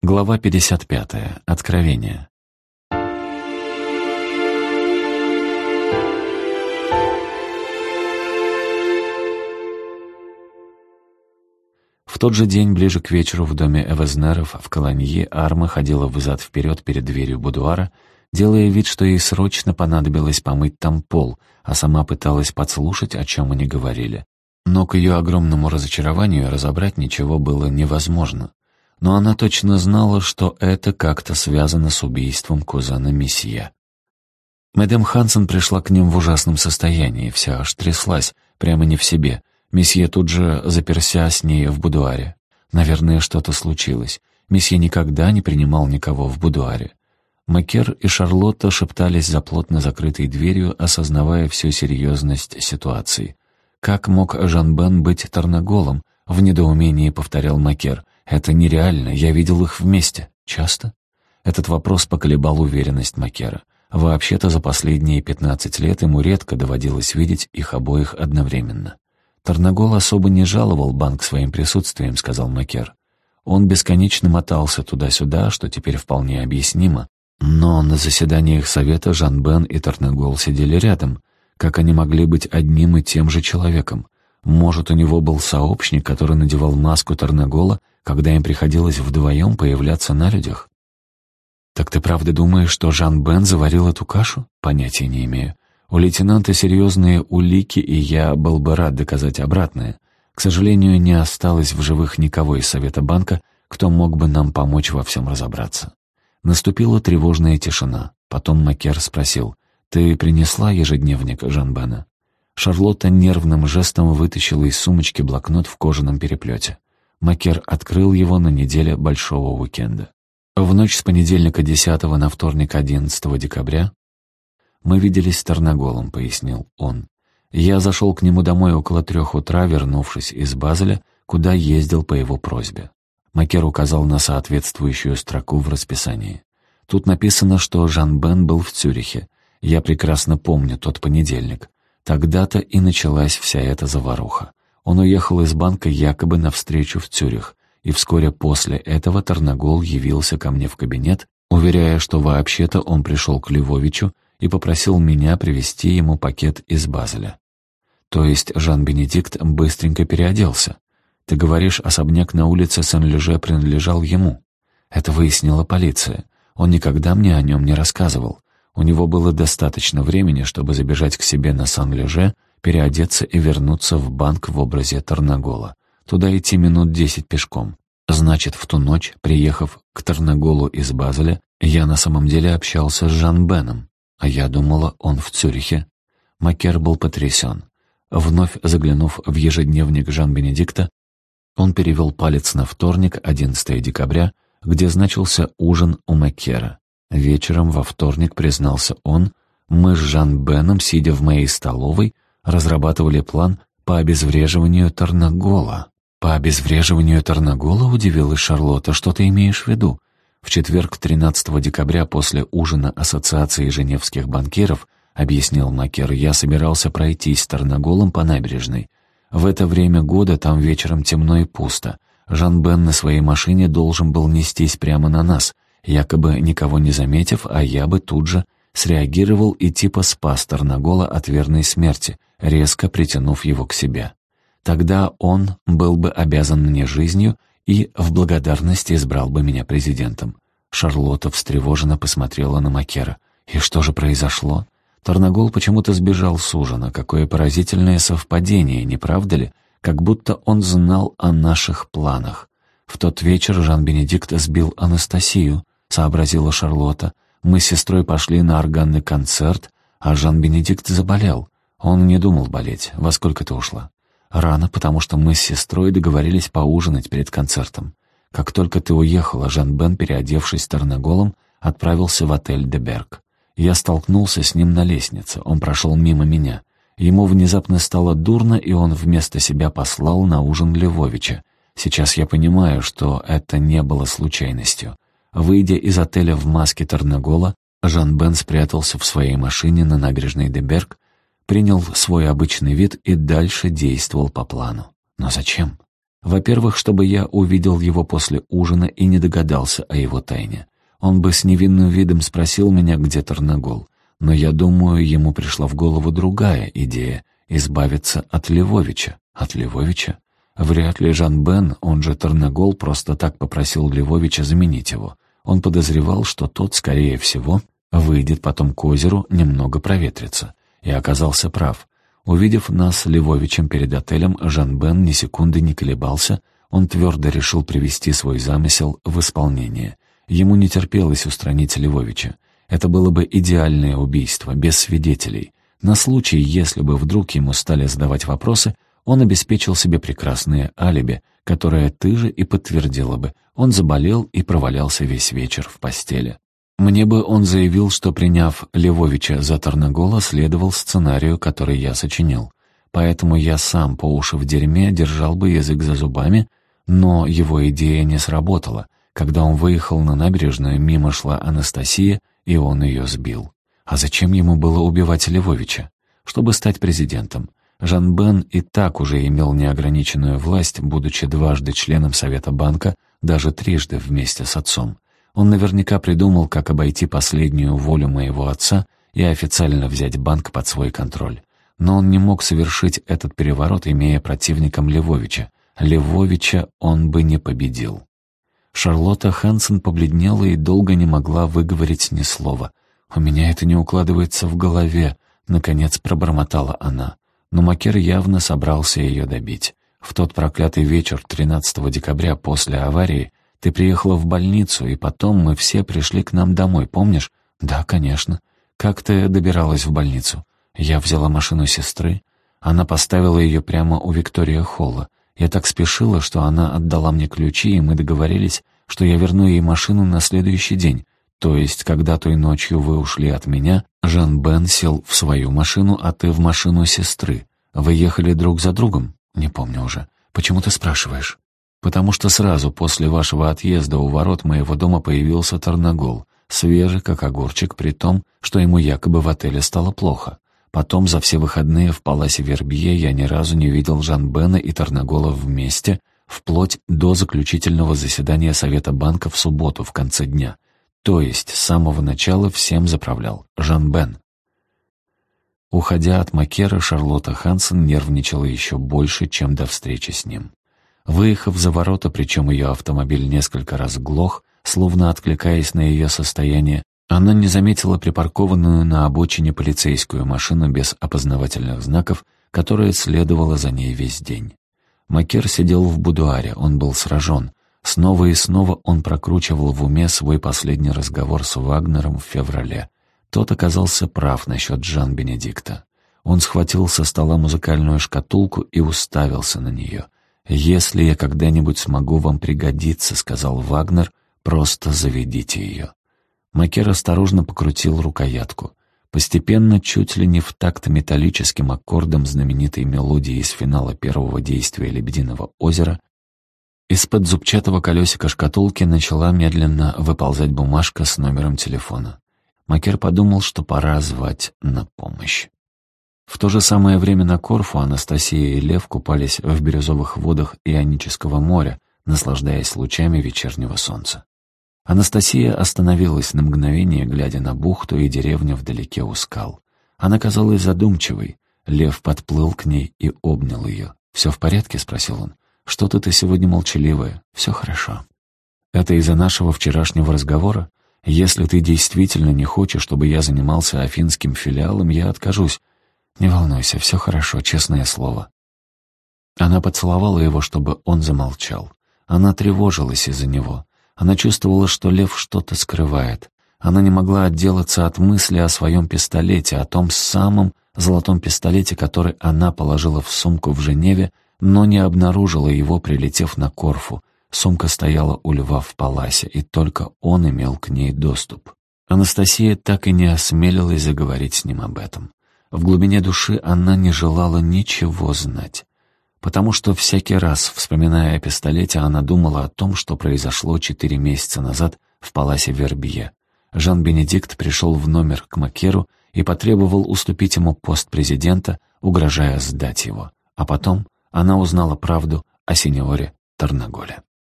Глава 55. Откровение. В тот же день, ближе к вечеру, в доме Эвезнеров в Колонье Арма ходила взад-вперед перед дверью будуара, делая вид, что ей срочно понадобилось помыть там пол, а сама пыталась подслушать, о чем они говорили. Но к ее огромному разочарованию разобрать ничего было невозможно но она точно знала, что это как-то связано с убийством кузена Месье. Мэдэм Хансен пришла к ним в ужасном состоянии, вся аж тряслась, прямо не в себе. Месье тут же заперся с ней в будуаре. Наверное, что-то случилось. Месье никогда не принимал никого в будуаре. Макер и Шарлотта шептались за плотно закрытой дверью, осознавая всю серьезность ситуации. «Как мог Жан-Бен быть Тарнаголом?» — в недоумении повторял Макер. «Это нереально, я видел их вместе. Часто?» Этот вопрос поколебал уверенность Макера. Вообще-то за последние пятнадцать лет ему редко доводилось видеть их обоих одновременно. «Тарнагол особо не жаловал банк своим присутствием», — сказал Макер. Он бесконечно мотался туда-сюда, что теперь вполне объяснимо. Но на заседаниях совета Жан-Бен и Тарнагол сидели рядом. Как они могли быть одним и тем же человеком? Может, у него был сообщник, который надевал маску Тарнагола когда им приходилось вдвоем появляться на людях. «Так ты правда думаешь, что Жан-Бен заварил эту кашу? Понятия не имею. У лейтенанта серьезные улики, и я был бы рад доказать обратное. К сожалению, не осталось в живых никого из Совета банка, кто мог бы нам помочь во всем разобраться». Наступила тревожная тишина. Потом Макер спросил, «Ты принесла ежедневник Жан-Бена?» Шарлотта нервным жестом вытащила из сумочки блокнот в кожаном переплете. Макер открыл его на неделе большого уикенда. В ночь с понедельника 10 на вторник 11 декабря «Мы виделись с Тарнаголом», — пояснил он. «Я зашел к нему домой около трех утра, вернувшись из Базеля, куда ездил по его просьбе». Макер указал на соответствующую строку в расписании. Тут написано, что Жан-Бен был в Цюрихе. Я прекрасно помню тот понедельник. Тогда-то и началась вся эта заваруха. Он уехал из банка якобы навстречу в Цюрих, и вскоре после этого Тарнагол явился ко мне в кабинет, уверяя, что вообще-то он пришел к Львовичу и попросил меня привезти ему пакет из Базеля. То есть Жан-Бенедикт быстренько переоделся. Ты говоришь, особняк на улице Сен-Леже принадлежал ему. Это выяснила полиция. Он никогда мне о нем не рассказывал. У него было достаточно времени, чтобы забежать к себе на Сан-Леже переодеться и вернуться в банк в образе Тарнагола. Туда идти минут десять пешком. Значит, в ту ночь, приехав к Тарнаголу из Базеля, я на самом деле общался с Жан Беном, а я думала, он в Цюрихе. Макер был потрясен. Вновь заглянув в ежедневник Жан-Бенедикта, он перевел палец на вторник, 11 декабря, где значился ужин у Маккера. Вечером во вторник, признался он, мы с Жан-Беном, сидя в моей столовой, разрабатывали план по обезвреживанию Тарнагола. «По обезвреживанию Тарнагола?» — удивилась Шарлотта. «Что ты имеешь в виду?» В четверг, 13 декабря, после ужина Ассоциации женевских банкиров, объяснил Макер, я собирался пройтись Тарнаголом по набережной. В это время года там вечером темно и пусто. Жан-Бен на своей машине должен был нестись прямо на нас, якобы никого не заметив, а я бы тут же среагировал и типа спас Тарнагола от верной смерти, резко притянув его к себе. Тогда он был бы обязан мне жизнью и в благодарность избрал бы меня президентом. Шарлотта встревоженно посмотрела на Макера. И что же произошло? Тарнагол почему-то сбежал с ужина. Какое поразительное совпадение, не правда ли? Как будто он знал о наших планах. В тот вечер Жан-Бенедикт сбил Анастасию, сообразила Шарлотта. Мы с сестрой пошли на органный концерт, а Жан-Бенедикт заболел. Он не думал болеть. Во сколько ты ушла? Рано, потому что мы с сестрой договорились поужинать перед концертом. Как только ты уехала, Жан-Бен, переодевшись Тарнаголом, отправился в отель «Деберг». Я столкнулся с ним на лестнице, он прошел мимо меня. Ему внезапно стало дурно, и он вместо себя послал на ужин Львовича. Сейчас я понимаю, что это не было случайностью. Выйдя из отеля в маске Тарнагола, Жан-Бен спрятался в своей машине на набережной Деберг, принял свой обычный вид и дальше действовал по плану. Но зачем? Во-первых, чтобы я увидел его после ужина и не догадался о его тайне. Он бы с невинным видом спросил меня, где Тарнагол. Но я думаю, ему пришла в голову другая идея — избавиться от Левовича. От Левовича? Вряд ли Жан Бен, он же Тарнагол, просто так попросил Левовича заменить его. Он подозревал, что тот, скорее всего, выйдет потом к озеру немного проветриться. И оказался прав. Увидев нас с Львовичем перед отелем, Жан-Бен ни секунды не колебался, он твердо решил привести свой замысел в исполнение. Ему не терпелось устранить Львовича. Это было бы идеальное убийство, без свидетелей. На случай, если бы вдруг ему стали задавать вопросы, он обеспечил себе прекрасное алиби, которое ты же и подтвердила бы. Он заболел и провалялся весь вечер в постели. Мне бы он заявил, что, приняв Левовича за Тарнагола, следовал сценарию, который я сочинил. Поэтому я сам по уши в дерьме держал бы язык за зубами, но его идея не сработала. Когда он выехал на набережную, мимо шла Анастасия, и он ее сбил. А зачем ему было убивать Левовича? Чтобы стать президентом. Жан Бен и так уже имел неограниченную власть, будучи дважды членом Совета банка, даже трижды вместе с отцом. Он наверняка придумал, как обойти последнюю волю моего отца и официально взять банк под свой контроль. Но он не мог совершить этот переворот, имея противником Левовича. Левовича он бы не победил. Шарлотта Хансен побледнела и долго не могла выговорить ни слова. «У меня это не укладывается в голове», — наконец пробормотала она. Но Макер явно собрался ее добить. В тот проклятый вечер 13 декабря после аварии ты приехала в больницу, и потом мы все пришли к нам домой, помнишь? Да, конечно. Как ты добиралась в больницу? Я взяла машину сестры. Она поставила ее прямо у Виктория Холла. Я так спешила, что она отдала мне ключи, и мы договорились, что я верну ей машину на следующий день. То есть, когда той ночью вы ушли от меня, Жан Бен сел в свою машину, а ты в машину сестры. Вы ехали друг за другом? Не помню уже. Почему ты спрашиваешь? потому что сразу после вашего отъезда у ворот моего дома появился Тарнагол, свежий, как огурчик, при том, что ему якобы в отеле стало плохо. Потом за все выходные в Паласе Вербье я ни разу не видел Жан-Бена и Тарнагола вместе, вплоть до заключительного заседания Совета банка в субботу в конце дня. То есть с самого начала всем заправлял Жан-Бен. Уходя от Макера, Шарлотта Хансен нервничала еще больше, чем до встречи с ним. Выехав за ворота, причем ее автомобиль несколько раз глох, словно откликаясь на ее состояние, она не заметила припаркованную на обочине полицейскую машину без опознавательных знаков, которая следовала за ней весь день. Макер сидел в будуаре, он был сражен. Снова и снова он прокручивал в уме свой последний разговор с Вагнером в феврале. Тот оказался прав насчет Жан-Бенедикта. Он схватил со стола музыкальную шкатулку и уставился на нее — «Если я когда-нибудь смогу вам пригодиться», — сказал Вагнер, — «просто заведите ее». Макер осторожно покрутил рукоятку. Постепенно, чуть ли не в такт металлическим аккордом знаменитой мелодии из финала первого действия «Лебединого озера», из-под зубчатого колесика шкатулки начала медленно выползать бумажка с номером телефона. Макер подумал, что пора звать на помощь. В то же самое время на Корфу Анастасия и Лев купались в бирюзовых водах Ионического моря, наслаждаясь лучами вечернего солнца. Анастасия остановилась на мгновение, глядя на бухту и деревню вдалеке у скал. Она казалась задумчивой. Лев подплыл к ней и обнял ее. «Все в порядке?» — спросил он. «Что-то ты сегодня молчаливая. Все хорошо». «Это из-за нашего вчерашнего разговора? Если ты действительно не хочешь, чтобы я занимался афинским филиалом, я откажусь. «Не волнуйся, все хорошо, честное слово». Она поцеловала его, чтобы он замолчал. Она тревожилась из-за него. Она чувствовала, что лев что-то скрывает. Она не могла отделаться от мысли о своем пистолете, о том самом золотом пистолете, который она положила в сумку в Женеве, но не обнаружила его, прилетев на Корфу. Сумка стояла у льва в паласе, и только он имел к ней доступ. Анастасия так и не осмелилась заговорить с ним об этом. В глубине души она не желала ничего знать, потому что всякий раз, вспоминая о пистолете, она думала о том, что произошло четыре месяца назад в паласе Вербье. Жан-Бенедикт пришел в номер к Макеру и потребовал уступить ему пост президента, угрожая сдать его. А потом она узнала правду о сеньоре Тарнаголе.